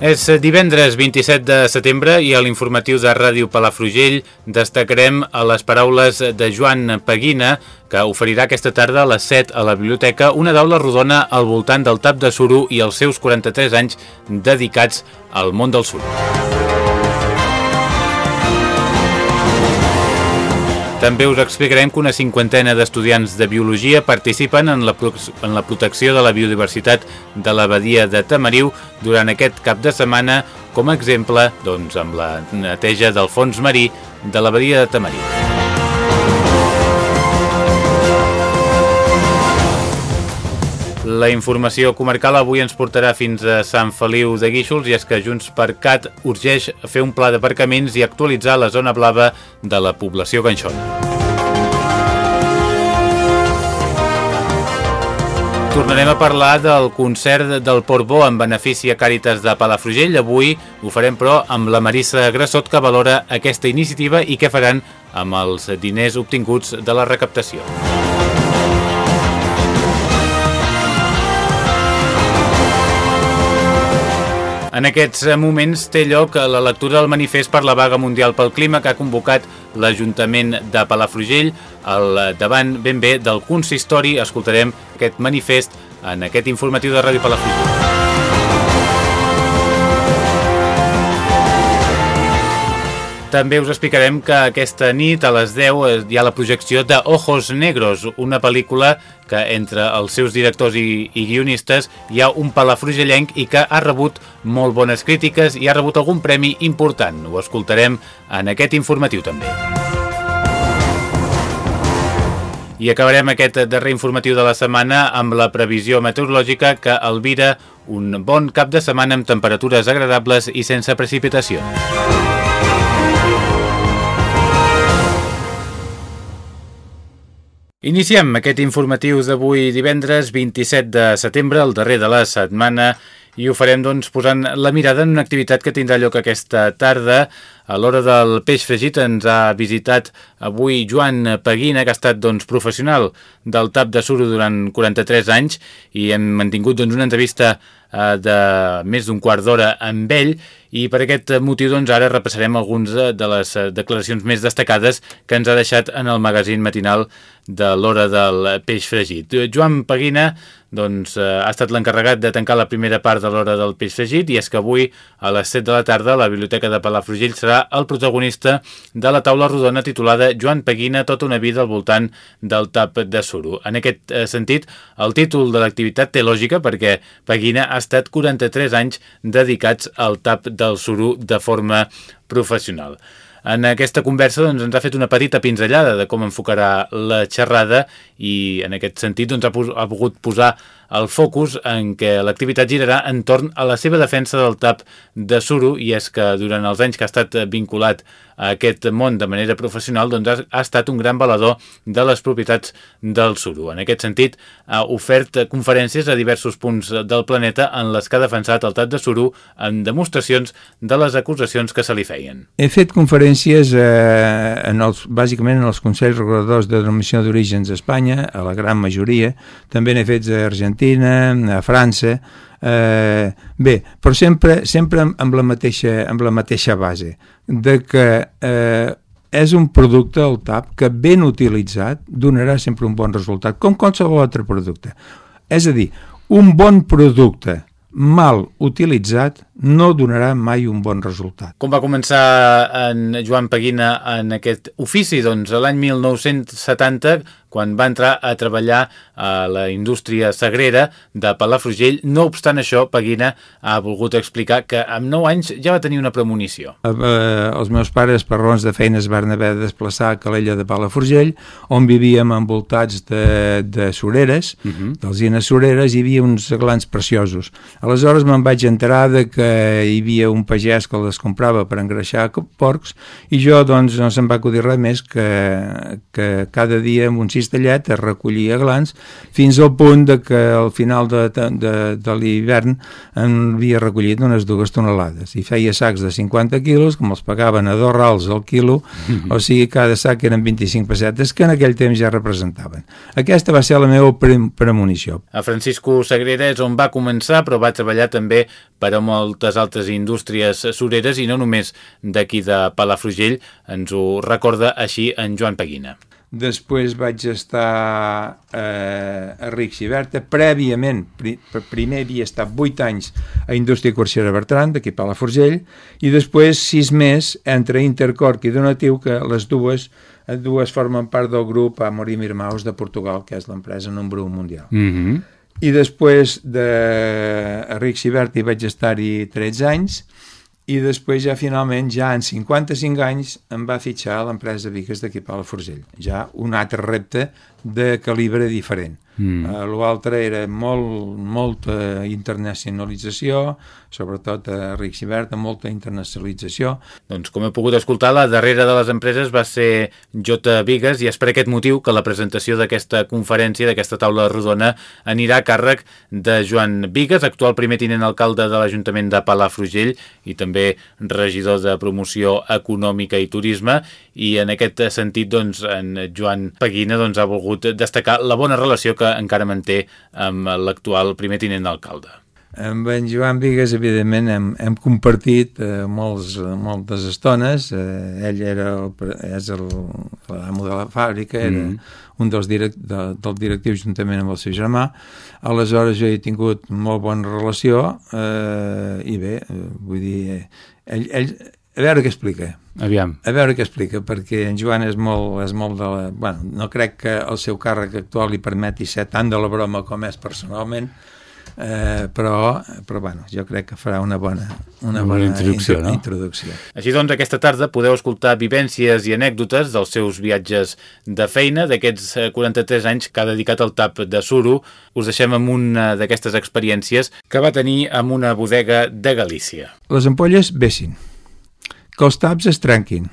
És divendres 27 de setembre i a l'informatiu de Ràdio Palafrugell destacarem a les paraules de Joan Peguina que oferirà aquesta tarda a les 7 a la biblioteca una daula rodona al voltant del tap de suro i els seus 43 anys dedicats al món del suro. També us explicarem que una cinquantena d'estudiants de biologia participen en la, en la protecció de la biodiversitat de la badia de Tamariu durant aquest cap de setmana, com a exemple doncs, amb la neteja del fons marí de la badia de Tamariu. La informació comarcal avui ens portarà fins a Sant Feliu de Guíxols i és que Junts per Cat urgeix fer un pla d'aparcaments i actualitzar la zona blava de la població ganxona. Tornarem a parlar del concert del Portbó en benefici a Càritas de Palafrugell. Avui ho farem, però, amb la Marissa Grassot, que valora aquesta iniciativa i què faran amb els diners obtinguts de la recaptació. En aquests moments té lloc la lectura del manifest per la vaga mundial pel clima que ha convocat l'Ajuntament de Palafrugell al davant ben bé del consistori. Escoltarem aquest manifest en aquest informatiu de Ràdio Palafrugell. També us explicarem que aquesta nit a les 10 hi ha la projecció de Ojos Negros, una pel·lícula que entre els seus directors i, i guionistes hi ha un palafrugellenc i que ha rebut molt bones crítiques i ha rebut algun premi important. Ho escoltarem en aquest informatiu també. I acabarem aquest darrer informatiu de la setmana amb la previsió meteorològica que albira un bon cap de setmana amb temperatures agradables i sense precipitació. Iniciem aquest informatiu d'avui divendres 27 de setembre, el darrer de la setmana, i ho farem doncs, posant la mirada en una activitat que tindrà lloc aquesta tarda. A l'hora del peix fregit ens ha visitat avui Joan Peguina, que ha estat doncs, professional del tap de suro durant 43 anys i hem mantingut doncs, una entrevista eh, de més d'un quart d'hora amb ell i per aquest motiu doncs, ara repassarem algunes de les eh, declaracions més destacades que ens ha deixat en el magazín matinal de l'hora del peix fregit. Joan Peguina doncs, eh, ha estat l'encarregat de tancar la primera part de l'hora del peix fregit i és que avui a les 7 de la tarda la Biblioteca de Palafrugell serà el protagonista de la taula rodona titulada Joan Peguina, tota una vida al voltant del tap de suro. En aquest eh, sentit, el títol de l'activitat té lògica perquè Peguina ha estat 43 anys dedicats al tap del suro de forma professional. En aquesta conversa doncs, ens ha fet una petita pinzellada de com enfocarà la xerrada i en aquest sentit doncs, ha, ha pogut posar el focus en què l'activitat girarà entorn a la seva defensa del tap de suro i és que durant els anys que ha estat vinculat a aquest món de manera professional doncs ha, estat un gran valedor de les propietats del suro. En aquest sentit ha ofert conferències a diversos punts del planeta en les que ha defensat el tap de suro en demostracions de les acusacions que se li feien. He fet conferències eh, en els, bàsicament en els Consells Reguladors de Denominació d'Orígens d'Espanya, a la gran majoria, també n'he fet a Argentina Argentina, a França, eh, bé, però sempre, sempre amb, la mateixa, amb la mateixa base, de que eh, és un producte, el TAP, que ben utilitzat donarà sempre un bon resultat, com qualsevol altre producte. És a dir, un bon producte mal utilitzat no donarà mai un bon resultat. Com va començar en Joan Peguina en aquest ofici? Doncs l'any 1970 quan va entrar a treballar a la indústria sagrera de Palafrugell. No obstant això, Paguina ha volgut explicar que amb 9 anys ja va tenir una premonició. Eh, eh, els meus pares, per raons de feina, es van haver de desplaçar a Calella de Palafrugell, on vivíem envoltats de, de soreres, uh mhm. -huh. d'alzines soreres, hi havia uns glans preciosos. Aleshores me'n vaig enterar de que hi havia un pagès que les comprava per engreixar porcs i jo doncs no se'm va acudir res més que, que cada dia amb un cistellet es recollia glans fins al punt de que al final de, de, de l'hivern en havia recollit unes dues tonelades i feia sacs de 50 quilos com els pagaven a dos rals al quilo mm -hmm. o sigui cada sac eren 25 pessetes que en aquell temps ja representaven aquesta va ser la meva premonició A Francisco Sagrera és on va començar però va treballar també per a moltes altres indústries sureres i no només d'aquí de Palafrugell ens ho recorda així en Joan Peguina. Després vaig estar eh, a Rics i Berta. Prèviament, pri, primer havia estat 8 anys a Indústria Corsera Bertran, d'aquí a Palafrugell, i després 6 més entre Intercorc i Donatiu, que les dues dues formen part del grup Amorim Irmaus de Portugal, que és l'empresa número 1 mundial. Mm -hmm. I després de Rics i Berta vaig estar-hi 13 anys, i després ja finalment, ja en 55 anys, em va fitxar l'empresa Viques d'equip a la Forgell. Ja un altre repte de calibre diferent. Mm. Uh, L'altre era molt, molta internacionalització, sobretot a Ric Xivert, amb molta internacionalització. Doncs com he pogut escoltar, la darrera de les empreses va ser J. Vigues i és per aquest motiu que la presentació d'aquesta conferència, d'aquesta taula rodona, anirà a càrrec de Joan Vigues, actual primer tinent alcalde de l'Ajuntament de Palafrugell i també regidor de promoció econòmica i turisme i en aquest sentit doncs, en Joan Peguina doncs, ha volgut destacar la bona relació que encara manté amb l'actual primer tinent d'alcalde. Amb en Joan Vigues, evidentment, hem, hem compartit eh, molts, moltes estones. Eh, ell era el, és l'amo de la fàbrica, era mm -hmm. un dels direct, de, del directiu juntament amb el seu germà. Aleshores jo he tingut molt bona relació eh, i bé, eh, vull dir, eh, ell, ell, a veure què explica. Aviam. A veure què explica, perquè en Joan és molt, és molt de la... Bueno, no crec que el seu càrrec actual li permeti ser tant de la broma com és personalment, eh, però, però bueno, jo crec que farà una bona, una, una bona introducció, no? introducció. Així doncs, aquesta tarda podeu escoltar vivències i anècdotes dels seus viatges de feina, d'aquests 43 eh, anys que ha dedicat al tap de suro. Us deixem amb una d'aquestes experiències que va tenir amb una bodega de Galícia. Les ampolles vessin que els taps es trenquin,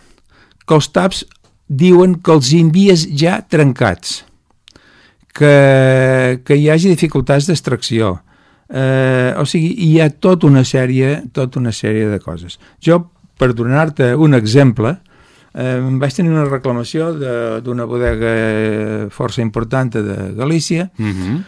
que els taps diuen que els envies ja trencats, que, que hi hagi dificultats d'extracció, eh, o sigui, hi ha tota una sèrie, tota una sèrie de coses. Jo, per donar-te un exemple, eh, vaig tenir una reclamació d'una bodega força important de Galícia, mm -hmm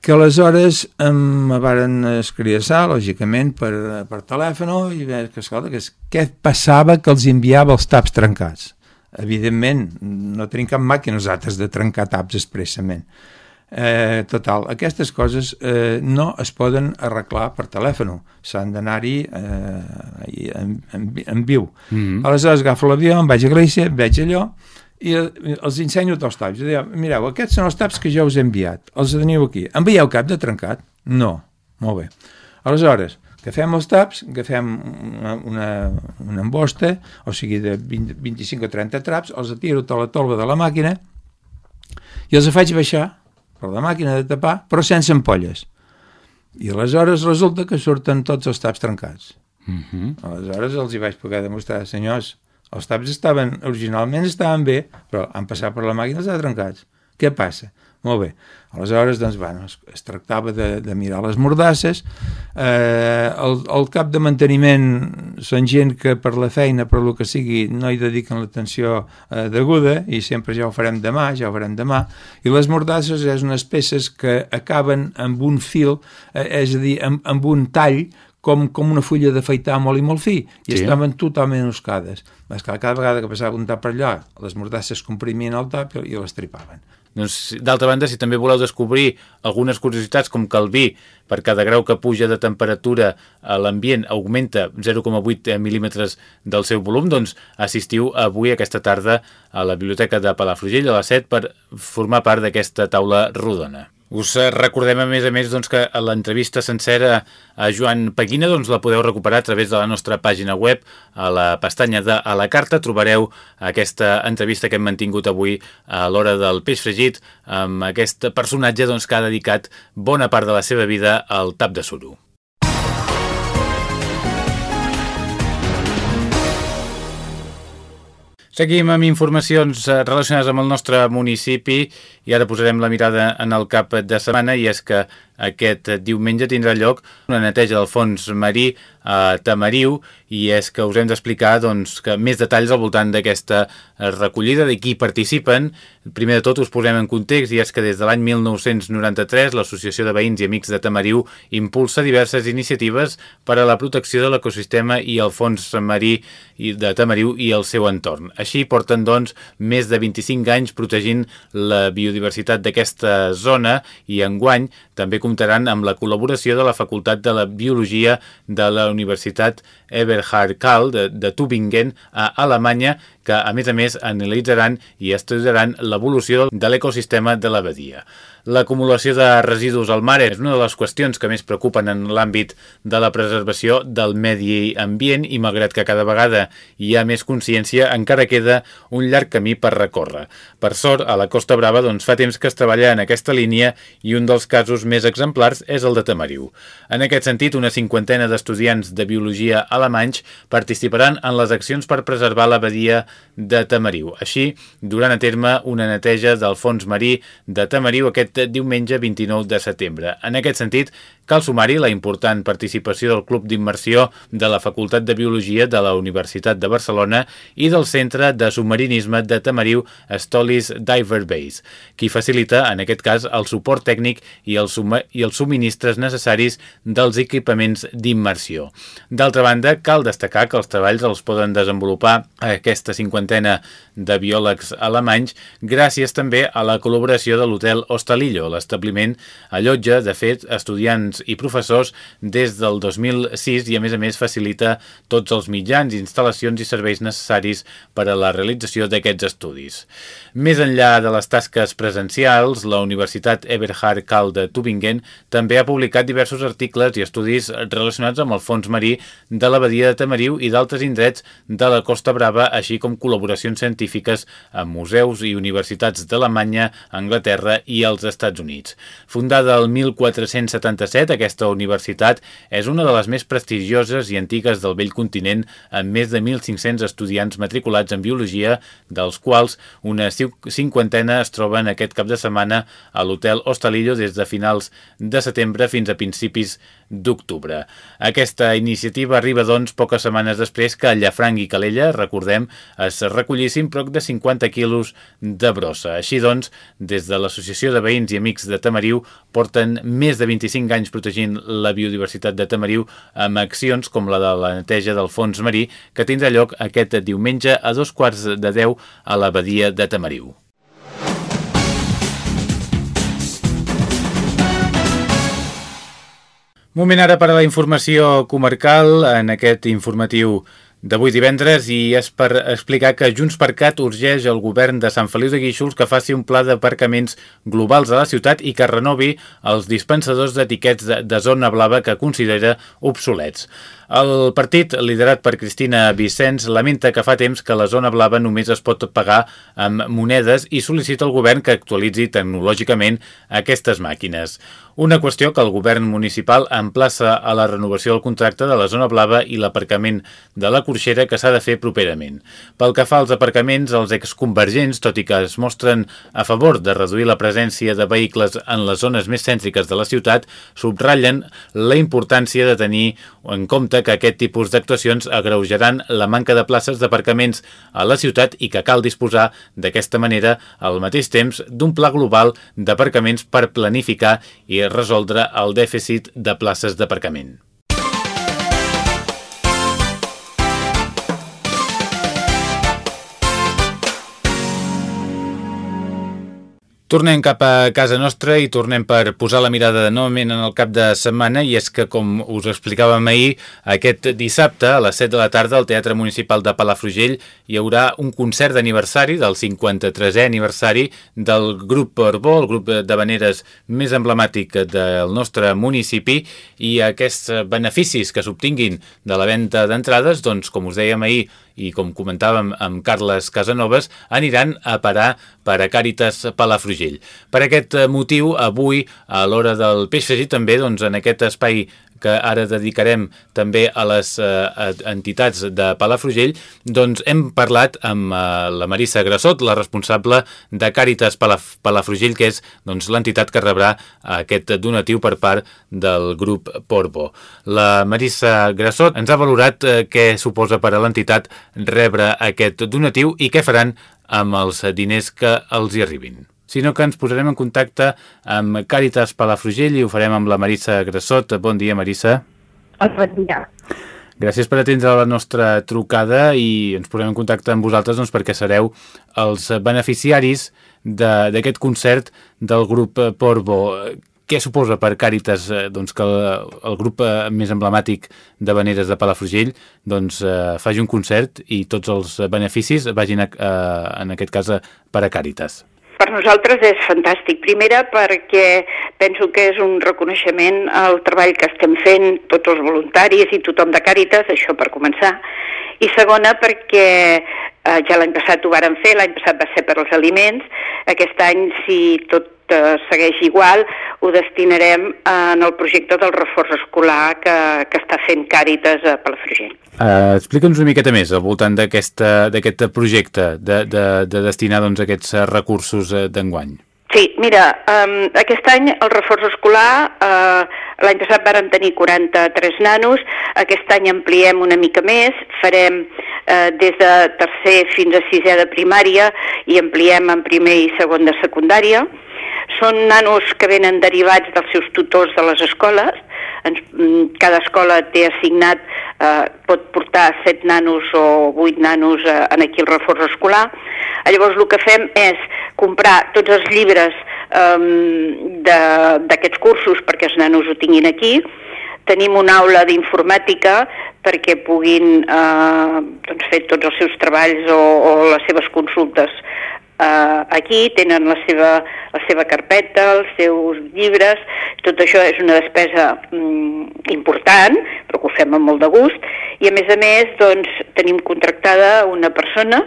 que aleshores em varen escriassar, lògicament, per, per telèfon i que, escolta, que, què passava que els enviava els taps trencats. Evidentment, no tenim cap màquina nosaltres de trencar taps expressament. Eh, total, aquestes coses eh, no es poden arreglar per telèfon, s'han d'anar-hi eh, en, en, en viu. Mm -hmm. Aleshores agafo l'avió, em vaig a Galícia, veig allò, i els ensenyo tots els taps. Deia, mireu, aquests són els taps que jo us he enviat. Els teniu aquí. Envieu cap de trencat? No. Molt bé. Aleshores, agafem els taps, agafem una, una, una embosta, o sigui, de 20, 25 o 30 traps, els atiro a la tolva de la màquina i els faig baixar per la màquina de tapar, però sense ampolles. I aleshores resulta que surten tots els taps trencats. Uh mhm. -huh. Aleshores els hi vaig poder demostrar, senyors, els taps estaven, originalment estaven bé, però han passat per la màquina i estan trencats. Què passa? Molt bé. Aleshores, doncs, bueno, es, es tractava de, de mirar les mordasses. Eh, el, el cap de manteniment són gent que per la feina, per lo que sigui, no hi dediquen l'atenció eh, deguda i sempre ja ho farem demà, ja ho farem demà. I les mordasses és unes peces que acaben amb un fil, eh, és a dir, amb, amb un tall com, com una fulla d'afaitar molt i molt fi, i sí. estaven totalment oscades. Mas cada vegada que passava un tap per allà, les mordasses comprimien el tap i les tripaven. Doncs, D'altra banda, si també voleu descobrir algunes curiositats, com que el vi, per cada grau que puja de temperatura a l'ambient, augmenta 0,8 mil·límetres del seu volum, doncs assistiu avui, aquesta tarda, a la Biblioteca de Palafrugell a les 7 per formar part d'aquesta taula rodona. Us recordem, a més a més, doncs, que l'entrevista sencera a Joan Paguina doncs, la podeu recuperar a través de la nostra pàgina web. A la pestanya de A la carta trobareu aquesta entrevista que hem mantingut avui a l'hora del peix fregit amb aquest personatge doncs, que ha dedicat bona part de la seva vida al tap de suro. Seguim amb informacions eh, relacionades amb el nostre municipi i ara posarem la mirada en el cap de setmana i és que aquest diumenge tindrà lloc una neteja del fons marí a Tamariu i és que us hem d'explicar doncs, que més detalls al voltant d'aquesta recollida, de qui participen. Primer de tot us posem en context i és que des de l'any 1993 l'Associació de Veïns i Amics de Tamariu impulsa diverses iniciatives per a la protecció de l'ecosistema i el fons marí de Tamariu i el seu entorn. Així porten doncs més de 25 anys protegint la biodiversitat d'aquesta zona i enguany també comptaran amb la col·laboració de la Facultat de la Biologia de la Universitat Eberhard Karl de, de Tübingen a Alemanya, que a més a més analitzaran i estudiaran l'evolució de l'ecosistema de la badia. L'acumulació de residus al mar és una de les qüestions que més preocupen en l'àmbit de la preservació del medi ambient i malgrat que cada vegada hi ha més consciència encara queda un llarg camí per recórrer. Per sort, a la Costa Brava doncs, fa temps que es treballa en aquesta línia i un dels casos més exemplars és el de Tamariu. En aquest sentit, una cinquantena d'estudiants de biologia alemanys participaran en les accions per preservar la badia de Tamariu. Així, durant a terme una neteja del fons marí de Tamariu aquest diumenge 29 de setembre. En aquest sentit, cal sumar-hi la important participació del Club d'Immersió de la Facultat de Biologia de la Universitat de Barcelona i del Centre de Submarinisme de Tamariu Stolis Diver Base, qui facilita, en aquest cas, el suport tècnic i, el i els subministres necessaris dels equipaments d'immersió. D'altra banda, cal destacar que els treballs els poden desenvolupar aquesta cinquantena de biòlegs alemanys gràcies també a la col·laboració de l'hotel Hostalillo. L'establiment allotja, de fet, estudiants i professors des del 2006 i, a més a més, facilita tots els mitjans, instal·lacions i serveis necessaris per a la realització d'aquests estudis. Més enllà de les tasques presencials, la Universitat Eberhard Karl de Tübingen també ha publicat diversos articles i estudis relacionats amb el fons marí de la badia de Tamariu i d'altres indrets de la Costa Brava, així com col·laboracions científiques amb museus i universitats d'Alemanya, Anglaterra i els Estats Units. Fundada el 1477, aquesta universitat és una de les més prestigioses i antigues del vell continent, amb més de 1.500 estudiants matriculats en biologia, dels quals una cinquantena es troben aquest cap de setmana a l'hotel Hostalillo des de finals de setembre fins a principis d'octubre. Aquesta iniciativa arriba, doncs, poques setmanes després que Llafranc i Calella, recordem, es recollissin prop de 50 quilos de brossa. Així doncs, des de l'Associació de Veïns i Amics de Tamariu porten més de 25 anys protegint la biodiversitat de Tamariu amb accions com la de la neteja del fons marí que tindrà lloc aquest diumenge a dos quarts de deu a l'abadia de Tamariu. Moment ara per a la informació comarcal en aquest informatiu d'avui divendres i és per explicar que Junts per Cat urgeix el govern de Sant Feliu de Guíxols que faci un pla d'aparcaments globals a la ciutat i que renovi els dispensadors d'etiquets de, de zona blava que considera obsolets. El partit, liderat per Cristina Vicenç, lamenta que fa temps que la zona blava només es pot pagar amb monedes i sol·licita al govern que actualitzi tecnològicament aquestes màquines. Una qüestió que el govern municipal emplaça a la renovació del contracte de la zona blava i l'aparcament de la Corxera que s'ha de fer properament. Pel que fa als aparcaments, els exconvergents, tot i que es mostren a favor de reduir la presència de vehicles en les zones més cèntriques de la ciutat, subratllen la importància de tenir en compte que aquest tipus d'actuacions agreujaran la manca de places d'aparcaments a la ciutat i que cal disposar d'aquesta manera al mateix temps d'un pla global d'aparcaments per planificar i resoldre el dèficit de places d'aparcament. Tornem cap a casa nostra i tornem per posar la mirada de novament en el cap de setmana i és que, com us explicàvem ahir, aquest dissabte a les 7 de la tarda al Teatre Municipal de Palafrugell hi haurà un concert d'aniversari del 53è aniversari del grup Porbó, el grup de veneres més emblemàtic del nostre municipi i aquests beneficis que s'obtinguin de la venda d'entrades, doncs, com us dèiem ahir, i com comentàvem amb Carles Casanovas, aniran a parar per a Càritas Palafrugell. Per aquest motiu, avui, a l'hora del peix fregit, també doncs, en aquest espai que ara dedicarem també a les eh, entitats de Palafrugell, doncs hem parlat amb eh, la Marissa Grassot, la responsable de Càritas Palaf Palafrugell, que és doncs, l'entitat que rebrà aquest donatiu per part del grup Porbo. La Marissa Grassot ens ha valorat eh, què suposa per a l'entitat rebre aquest donatiu i què faran amb els diners que els hi arribin sinó que ens posarem en contacte amb Càritas Palafrugell i ho farem amb la Marissa Grassot. Bon dia, Marissa. Bon dia. Gràcies per atendre la nostra trucada i ens posem en contacte amb vosaltres doncs, perquè sereu els beneficiaris d'aquest concert del grup Porbo. Què suposa per Càritas eh, doncs, que el, el grup eh, més emblemàtic de veneres de Palafrugell doncs, eh, faci un concert i tots els beneficis vagin, a, a, en aquest cas, per a Càritas? Per nosaltres és fantàstic. Primera perquè penso que és un reconeixement al treball que estem fent tots els voluntaris i tothom de Càritas, això per començar. I segona perquè eh, ja l'any passat ho varen fer, l'any passat va ser per als aliments, aquest any si tot eh, segueix igual, ho destinarem en el projecte del reforç escolar que, que està fent Càritas a Palafrugell. Uh, Explica'ns una miqueta més al voltant d'aquest projecte de, de, de destinar doncs, aquests recursos eh, d'enguany. Sí, mira, um, aquest any el reforç escolar, uh, l'any passat vàrem tenir 43 nanos, aquest any ampliem una mica més, farem uh, des de tercer fins a sisè de primària i ampliem en primer i segon de secundària. Són nanos que venen derivats dels seus tutors de les escoles. Ens, mm, cada escola té assignat, eh, pot portar set nanos o vuit nanos eh, en aquí el reforç escolar. Llavors el que fem és comprar tots els llibres eh, d'aquests cursos perquè els nanos ho tinguin aquí. Tenim una aula d'informàtica perquè puguin eh, doncs fer tots els seus treballs o, o les seves consultes eh, aquí, tenen la seva, la seva carpeta, els seus llibres, tot això és una despesa mm, important, però que ho fem amb molt de gust, i a més a més doncs, tenim contractada una persona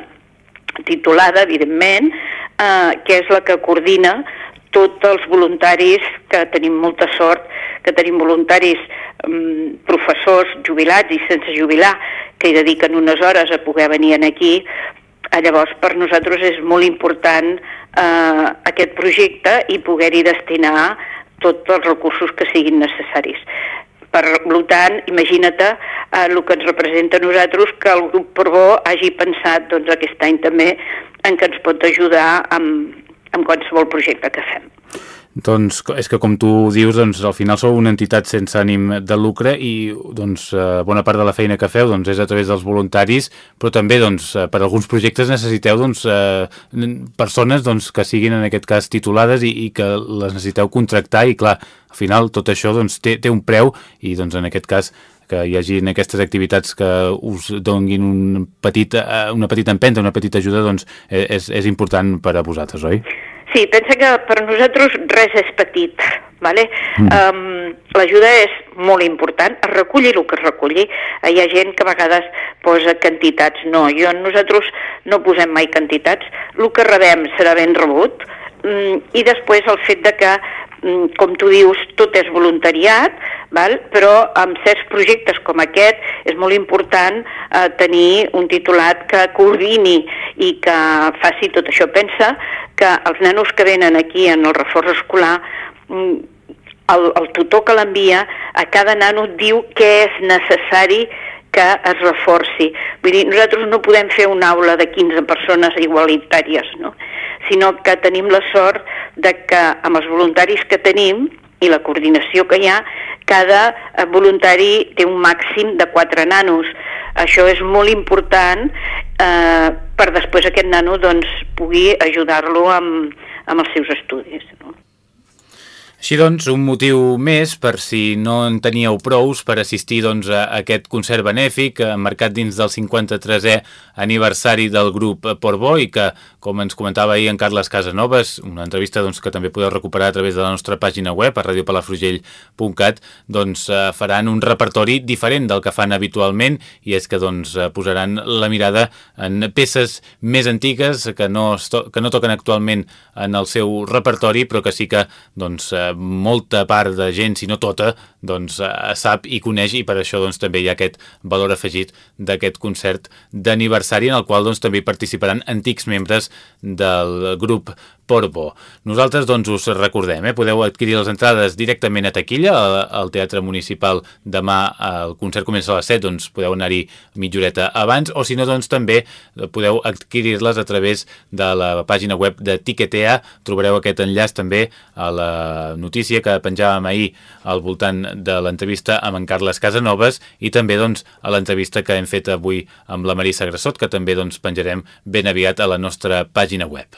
titulada, evidentment, eh, que és la que coordina tots els voluntaris, que tenim molta sort, que tenim voluntaris um, professors jubilats i sense jubilar, que hi dediquen unes hores a poder venir aquí llavors, per nosaltres és molt important eh, aquest projecte i poder-hi destinar tots els recursos que siguin necessaris. Per tant, imagina't eh, el que ens representa a nosaltres que el grup Porbó hagi pensat doncs, aquest any també en què ens pot ajudar amb, amb qualsevol projecte que fem. Doncs és que com tu dius, doncs, al final sou una entitat sense ànim de lucre i doncs, eh, bona part de la feina que feu doncs, és a través dels voluntaris, però també doncs, eh, per alguns projectes necessiteu doncs, eh, persones doncs, que siguin en aquest cas titulades i, i que les necessiteu contractar i clar, al final tot això doncs, té, té un preu i doncs, en aquest cas que hi hagi aquestes activitats que us donguin un petit, una petita empenta, una petita ajuda, doncs és, és important per a vosaltres, oi? Sí, pensa que per nosaltres res és petit, vale? Mm. Um, L'ajuda és molt important, es reculli el que es reculli. Hi ha gent que a vegades posa quantitats, no, jo nosaltres no posem mai quantitats, el que rebem serà ben rebut, um, i després el fet de que Mm, com tu dius, tot és voluntariat, val? però amb certs projectes com aquest és molt important eh, tenir un titulat que coordini i que faci tot això. Pensa que els nanos que venen aquí en el reforç escolar mm, el, el tutor que l'envia a cada nano diu què és necessari que es reforci. Vull dir, nosaltres no podem fer una aula de 15 persones igualitàries, no? sinó que tenim la sort de que amb els voluntaris que tenim i la coordinació que hi ha, cada eh, voluntari té un màxim de 4 nanos. Això és molt important eh, per després aquest nano doncs, pugui ajudar-lo amb, amb els seus estudis. No? Així doncs, un motiu més per si no en teníeu prous per assistir doncs, a aquest concert benèfic marcat dins del 53è aniversari del grup Portbó i que, com ens comentava ahir en Carles Casanovas, una entrevista doncs, que també podeu recuperar a través de la nostra pàgina web a radiopalafrugell.cat, doncs eh, faran un repertori diferent del que fan habitualment i és que doncs, eh, posaran la mirada en peces més antigues que no, que no toquen actualment en el seu repertori però que sí que doncs, eh, molta part de gent, si no tota, doncs eh, sap i coneix i per això doncs, també hi ha aquest valor afegit d'aquest concert d'aniversari en el qual doncs, també participaran antics membres del grup Portbó. Nosaltres doncs us recordem, eh? podeu adquirir les entrades directament a taquilla al, Teatre Municipal demà el concert comença a les 7, doncs podeu anar-hi mitja horeta abans o si no doncs també podeu adquirir-les a través de la pàgina web de Tiquetea, trobareu aquest enllaç també a la notícia que penjàvem ahir al voltant de l'entrevista amb en Carles Casanovas i també doncs a l'entrevista que hem fet avui amb la Marissa Grassot que també doncs penjarem ben aviat a la nostra pàgina web.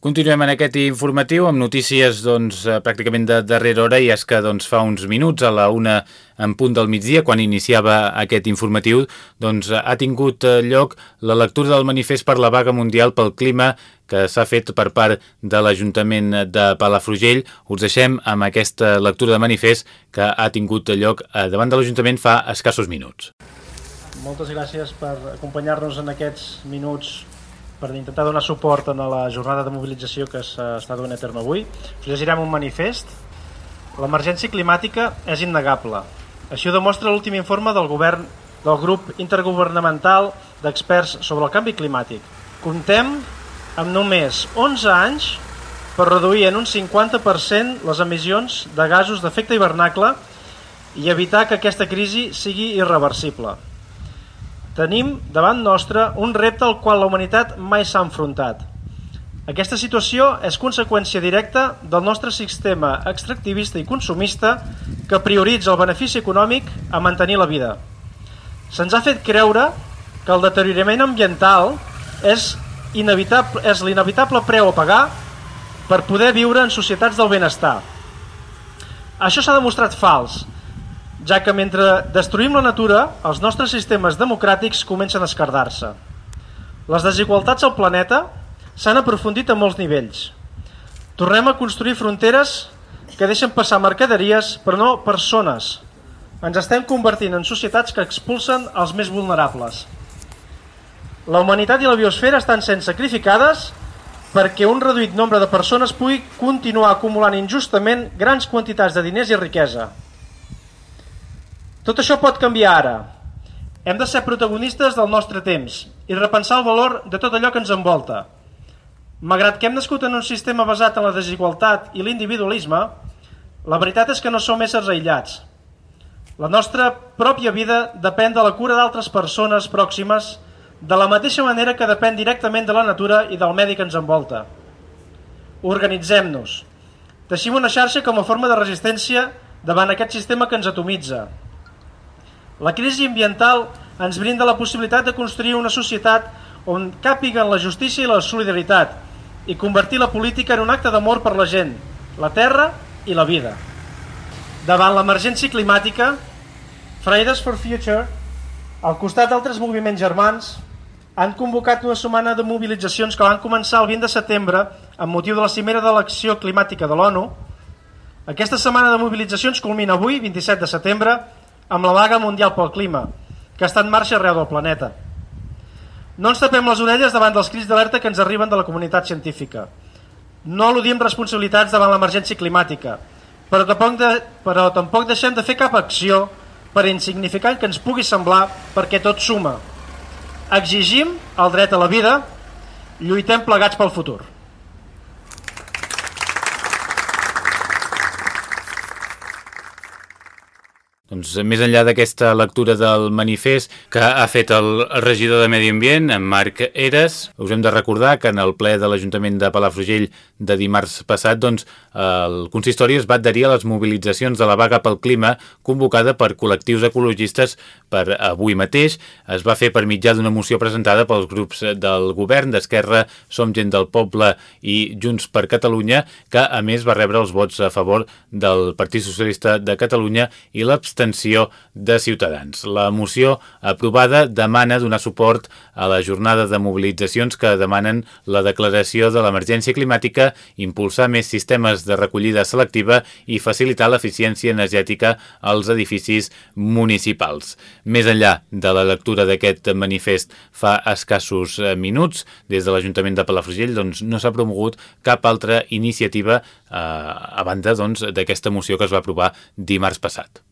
Continuem en aquest informatiu amb notícies doncs, eh, pràcticament de darrera hora i és que doncs, fa uns minuts a la una en punt del migdia, quan iniciava aquest informatiu, doncs, ha tingut eh, lloc la lectura del manifest per la vaga mundial pel clima que s'ha fet per part de l'Ajuntament de Palafrugell. Us deixem amb aquesta lectura de manifest que ha tingut lloc eh, davant de l'Ajuntament fa escassos minuts. Moltes gràcies per acompanyar-nos en aquests minuts per intentar donar suport a la jornada de mobilització que s'està donant a terme avui. Us llegirem un manifest. L'emergència climàtica és innegable. Així ho demostra l'últim informe del govern del grup intergovernamental d'experts sobre el canvi climàtic. Contem amb només 11 anys per reduir en un 50% les emissions de gasos d'efecte hivernacle i evitar que aquesta crisi sigui irreversible. Tenim davant nostre un repte al qual la humanitat mai s'ha enfrontat. Aquesta situació és conseqüència directa del nostre sistema extractivista i consumista que prioritza el benefici econòmic a mantenir la vida. Se'ns ha fet creure que el deteriorament ambiental és, inevitable, és l'inevitable preu a pagar per poder viure en societats del benestar. Això s'ha demostrat fals, ja que mentre destruïm la natura, els nostres sistemes democràtics comencen a escardar-se. Les desigualtats al planeta s'han aprofundit a molts nivells. Tornem a construir fronteres que deixen passar mercaderies, però no persones. Ens estem convertint en societats que expulsen els més vulnerables. La humanitat i la biosfera estan sent sacrificades perquè un reduït nombre de persones pugui continuar acumulant injustament grans quantitats de diners i riquesa. Tot això pot canviar ara. Hem de ser protagonistes del nostre temps i repensar el valor de tot allò que ens envolta. Malgrat que hem nascut en un sistema basat en la desigualtat i l'individualisme, la veritat és que no som éssers aïllats. La nostra pròpia vida depèn de la cura d'altres persones pròximes de la mateixa manera que depèn directament de la natura i del medi que ens envolta. Organitzem-nos. Teixim una xarxa com a forma de resistència davant aquest sistema que ens atomitza, la crisi ambiental ens brinda la possibilitat de construir una societat on càpiguen la justícia i la solidaritat i convertir la política en un acte d'amor per la gent, la terra i la vida. Davant l'emergència climàtica, Fridays for Future, al costat d'altres moviments germans, han convocat una setmana de mobilitzacions que van començar el 20 de setembre amb motiu de la cimera de l'acció climàtica de l'ONU. Aquesta setmana de mobilitzacions culmina avui, 27 de setembre, amb la vaga mundial pel clima, que està en marxa arreu del planeta. No ens tapem les orelles davant dels crits d'alerta que ens arriben de la comunitat científica. No eludim responsabilitats davant l'emergència climàtica, però tampoc, de, però tampoc deixem de fer cap acció per insignificant que ens pugui semblar perquè tot suma. Exigim el dret a la vida, lluitem plegats pel futur. Doncs més enllà d'aquesta lectura del manifest que ha fet el regidor de Medi Ambient, en Marc Eres, us hem de recordar que en el ple de l'Ajuntament de Palafrugell de dimarts passat, doncs, el consistori es va adherir a les mobilitzacions de la vaga pel clima convocada per col·lectius ecologistes per avui mateix. Es va fer per mitjà d'una moció presentada pels grups del govern d'Esquerra, Som Gent del Poble i Junts per Catalunya, que a més va rebre els vots a favor del Partit Socialista de Catalunya i l'abstenció de Ciutadans. La moció aprovada demana donar suport a la jornada de mobilitzacions que demanen la declaració de l'emergència climàtica, impulsar més sistemes de recollida selectiva i facilitar l'eficiència energètica als edificis municipals. Més enllà de la lectura d'aquest manifest fa escassos eh, minuts, des de l'Ajuntament de Palafrugell doncs, no s'ha promogut cap altra iniciativa eh, a banda doncs, d'aquesta doncs, moció que es va aprovar dimarts passat.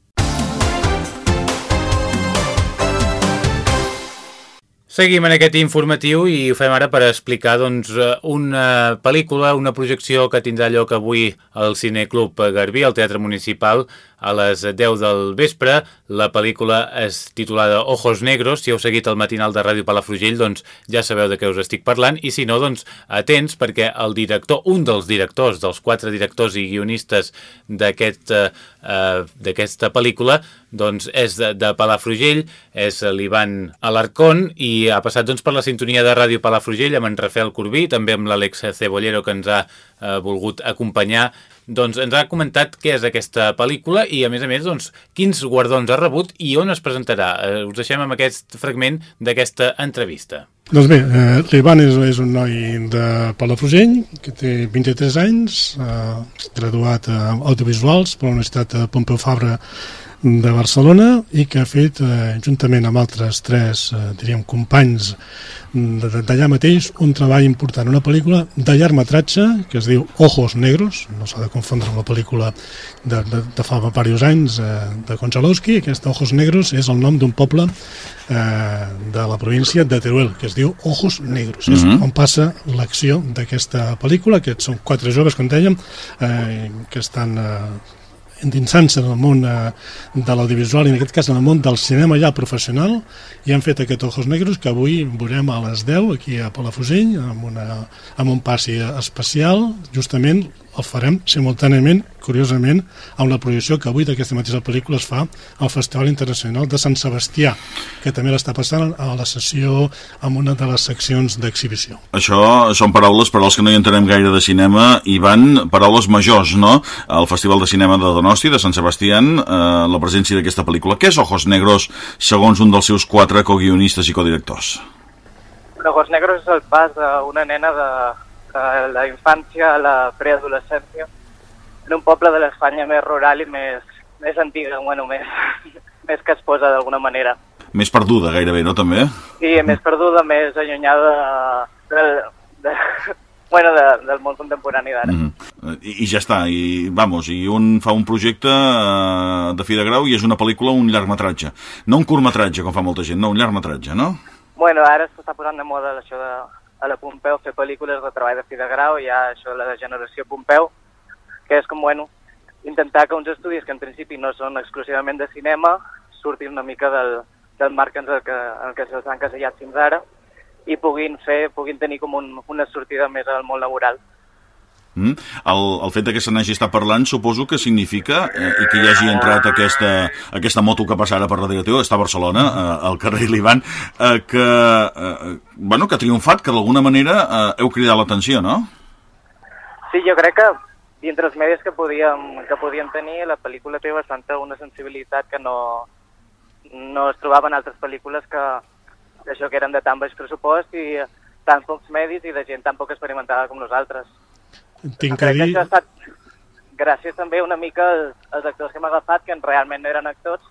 Seguim en aquest informatiu i ho fem ara per explicar doncs, una pel·lícula, una projecció que tindrà lloc avui al Cineclub Garbí, al Teatre Municipal, a les 10 del vespre. La pel·lícula és titulada Ojos Negros. Si heu seguit el matinal de Ràdio Palafrugell, doncs ja sabeu de què us estic parlant. I si no, doncs atents, perquè el director, un dels directors, dels quatre directors i guionistes d'aquesta eh, d'aquesta pel·lícula, doncs és de, de Palafrugell, és l'Ivan Alarcón i ha passat doncs, per la sintonia de Ràdio Palafrugell amb en Rafael Corbí, també amb l'Àlex Cebollero que ens ha eh, volgut acompanyar doncs ens ha comentat què és aquesta pel·lícula i, a més a més, doncs, quins guardons ha rebut i on es presentarà. Eh, us deixem amb aquest fragment d'aquesta entrevista. Doncs bé, eh, l'Ivan és, és un noi de Palafrugell que té 23 anys, eh, graduat a audiovisuals per la Universitat de Pompeu Fabra de Barcelona i que ha fet, eh, juntament amb altres tres, eh, diríem, companys d'allà mateix, un treball important, una pel·lícula de llargmetratge que es diu Ojos Negros, no s'ha de confondre amb la pel·lícula de, de, de fa diversos anys eh, de Konchalovsky, aquesta Ojos Negros és el nom d'un poble eh, de la província de Teruel, que es diu Ojos Negros, mm -hmm. és mhm. on passa l'acció d'aquesta pel·lícula, que són quatre joves, com dèiem, eh, que estan eh, endinsant-se en el món eh, de l'audiovisual i en aquest cas en el món del cinema ja professional i han fet aquest Ojos Negros que avui veurem a les 10 aquí a Palafrugell amb, una, amb un passi especial justament el farem simultàniament, curiosament, amb la projecció que avui d'aquesta mateixa pel·lícula es fa al Festival Internacional de Sant Sebastià, que també l'està passant a la sessió amb una de les seccions d'exhibició. Això són paraules per als que no hi entenem gaire de cinema i van paraules majors, no? Al Festival de Cinema de Donosti, de Sant Sebastià, eh, la presència d'aquesta pel·lícula. Què és Ojos Negros, segons un dels seus quatre co-guionistes i codirectors? Ojos Negros és el pas d'una nena de la infància a la preadolescència en un poble de l'Espanya més rural i més, més antiga, bueno, més, més que es posa d'alguna manera. Més perduda gairebé, no, també? Sí, més perduda, més allunyada del, de, bueno, de, del món contemporani d'ara. Mm -hmm. I, I ja està, i vamos, i un fa un projecte uh, de fi de grau i és una pel·lícula, un llargmetratge. No un curtmetratge, com fa molta gent, no, un llargmetratge, no? Bueno, ara s'està posant de moda això de a la Pompeu fer pel·lícules de treball de fi de grau, hi ha això la generació Pompeu, que és com, bueno, intentar que uns estudis que en principi no són exclusivament de cinema surtin una mica del, del marc en el que, en que se'ls han casellat fins ara i puguin fer, puguin tenir com un, una sortida més al món laboral. Mm. El, el fet que se n'hagi estat parlant suposo que significa eh, i que hi hagi entrat aquesta, aquesta moto que passa ara per darrere teu, està a Barcelona, eh, al carrer Liban, eh, que, eh, bueno, que ha triomfat, que d'alguna manera eh, heu cridat l'atenció, no? Sí, jo crec que dintre els medis que podíem, que podíem tenir, la pel·lícula té bastanta una sensibilitat que no, no es trobava en altres pel·lícules que això que eren de tan baix pressupost i tan pocs medis i de gent tan poc experimentada com nosaltres. Tinc que dir... Que ha estat gràcies també una mica als, als actors que hem agafat, que realment no eren actors,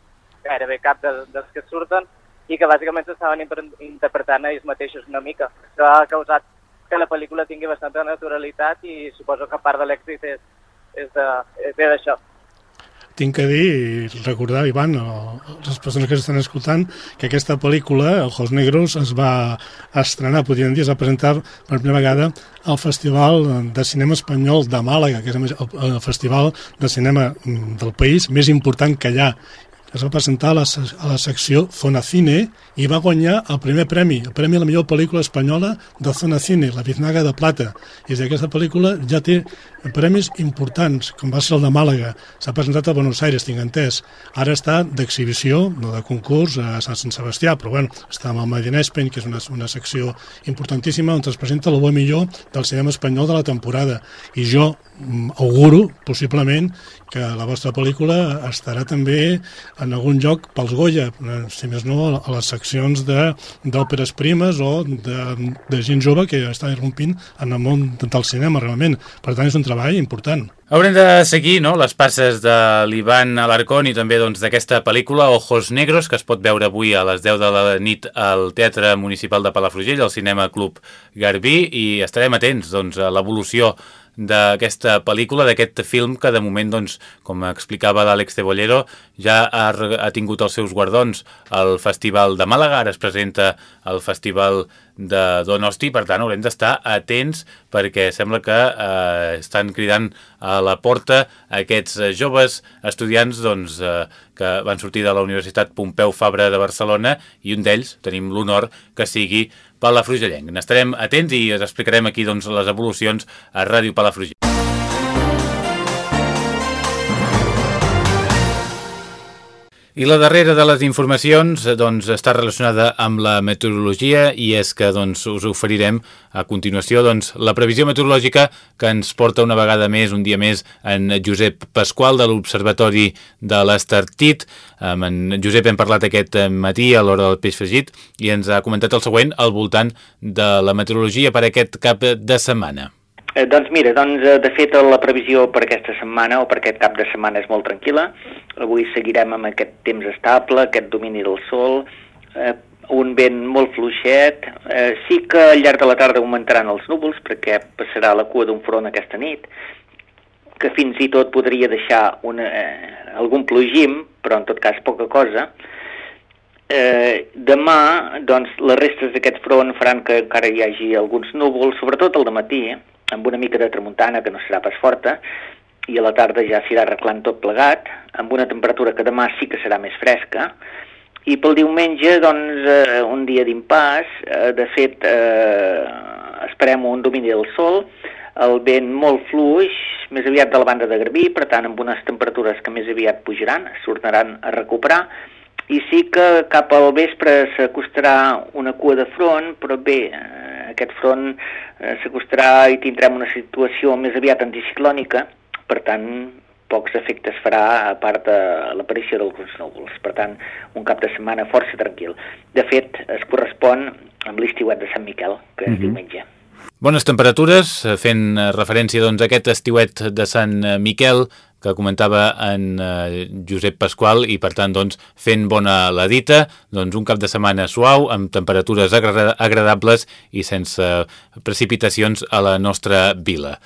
gairebé cap de, dels que surten, i que bàsicament s'estaven interpretant ells mateixos una mica. Això ha causat que la pel·lícula tingui bastanta naturalitat i suposo que part de l'èxit és, és d'això tinc que dir i recordar, Ivan, o les persones que estan escoltant, que aquesta pel·lícula, Ojos Negros, es va estrenar, podríem dir, es va presentar per primera vegada al Festival de Cinema Espanyol de Màlaga, que és el festival de cinema mm, del país més important que hi ha es va presentar a la, a la secció Zona Cine i va guanyar el primer premi, el premi a la millor pel·lícula espanyola de Zona Cine, La Biznaga de Plata. I aquesta pel·lícula ja té premis importants, com va ser el de Màlaga. S'ha presentat a Buenos Aires, tinc entès. Ara està d'exhibició, no de concurs, a Sant Sebastià, però bueno, està amb el Medina Espen, que és una, una secció importantíssima on es presenta el bo millor del cinema espanyol de la temporada. I jo mm, auguro, possiblement, que la vostra pel·lícula estarà també en algun lloc pels Goya, si més no, a les seccions d'òperes primes o de, de gent jove que està irrompint en el món del cinema, realment. Per tant, és un treball important. Haurem de seguir no, les passes de l'Ivan Alarcón i també doncs, d'aquesta doncs, pel·lícula Ojos Negros, que es pot veure avui a les 10 de la nit al Teatre Municipal de Palafrugell, al Cinema Club Garbí, i estarem atents doncs, a l'evolució d'aquesta pel·lícula, d'aquest film que de moment, doncs, com explicava l'Àlex Cebollero, ja ha, ha tingut els seus guardons. Al Festival de Màlaga, es presenta al Festival de Donosti, per tant haurem d'estar atents perquè sembla que eh, estan cridant a la porta aquests eh, joves estudiants doncs, eh, que van sortir de la Universitat Pompeu Fabra de Barcelona i un d'ells tenim l'honor que sigui Palafrugellenc. N'estarem atents i us explicarem aquí doncs, les evolucions a Ràdio Palafrugell. I la darrera de les informacions doncs, està relacionada amb la meteorologia i és que doncs, us oferirem a continuació doncs, la previsió meteorològica que ens porta una vegada més, un dia més, en Josep Pasqual de l'Observatori de l'Estartit. Amb en Josep hem parlat aquest matí a l'hora del peix fregit i ens ha comentat el següent al voltant de la meteorologia per aquest cap de setmana. Eh, doncs mira, doncs, eh, de fet la previsió per aquesta setmana o per aquest cap de setmana és molt tranquil·la. Avui seguirem amb aquest temps estable, aquest domini del sol, eh, un vent molt fluixet. Eh, sí que al llarg de la tarda augmentaran els núvols perquè passarà la cua d'un front aquesta nit, que fins i tot podria deixar una, eh, algun plogim, però en tot cas poca cosa. Eh, demà, doncs, les restes d'aquest front faran que encara hi hagi alguns núvols, sobretot al matí, eh? Amb una mica de tramuntana que no serà pas forta, i a la tarda ja s'irà arreglant tot plegat, amb una temperatura que demà sí que serà més fresca, i pel diumenge, doncs, eh, un dia d'impàs, eh, de fet, eh, esperem un domini del sol, el vent molt fluix, més aviat de la banda de Garbí, per tant, amb unes temperatures que més aviat pujaran, s'ordenaran a recuperar, i sí que cap al vespre s'acostarà una cua de front, però bé, eh, aquest front eh, s'acostarà i tindrem una situació més aviat anticiclònica, per tant, pocs efectes farà a part de l'aparició d'alguns núvols. Per tant, un cap de setmana força tranquil. De fet, es correspon amb l'estiuet de Sant Miquel, que és mm -hmm. diumenge. Bones temperatures, fent referència doncs, a aquest estiuet de Sant Miquel, que comentava en eh, Josep Pasqual i per tant doncs, fent bona la dita, doncs, un cap de setmana suau amb temperatures agradables i sense precipitacions a la nostra vila.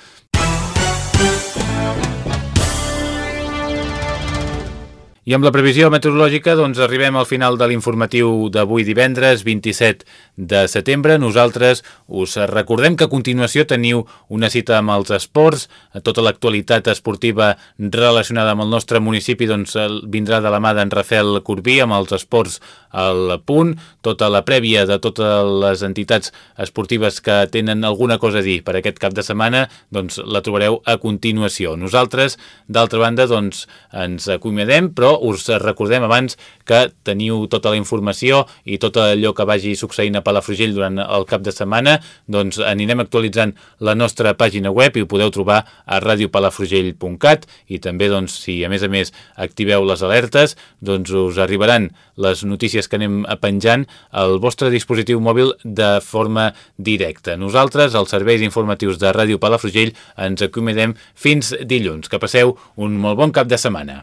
I amb la previsió meteorològica doncs, arribem al final de l'informatiu d'avui divendres 27 de setembre. Nosaltres us recordem que a continuació teniu una cita amb els esports. Tota l'actualitat esportiva relacionada amb el nostre municipi doncs, vindrà de la mà d'en Rafael Corbí amb els esports al punt. Tota la prèvia de totes les entitats esportives que tenen alguna cosa a dir per aquest cap de setmana doncs, la trobareu a continuació. Nosaltres, d'altra banda, doncs, ens acomiadem, però us recordem abans que teniu tota la informació i tot allò que vagi succeint a Palafrugell durant el cap de setmana, doncs anirem actualitzant la nostra pàgina web i ho podeu trobar a radiopalafrugell.cat i també, doncs, si a més a més activeu les alertes, doncs us arribaran les notícies que anem penjant al vostre dispositiu mòbil de forma directa. Nosaltres, als serveis informatius de Ràdio Palafrugell, ens acomiadem fins dilluns. Que passeu un molt bon cap de setmana.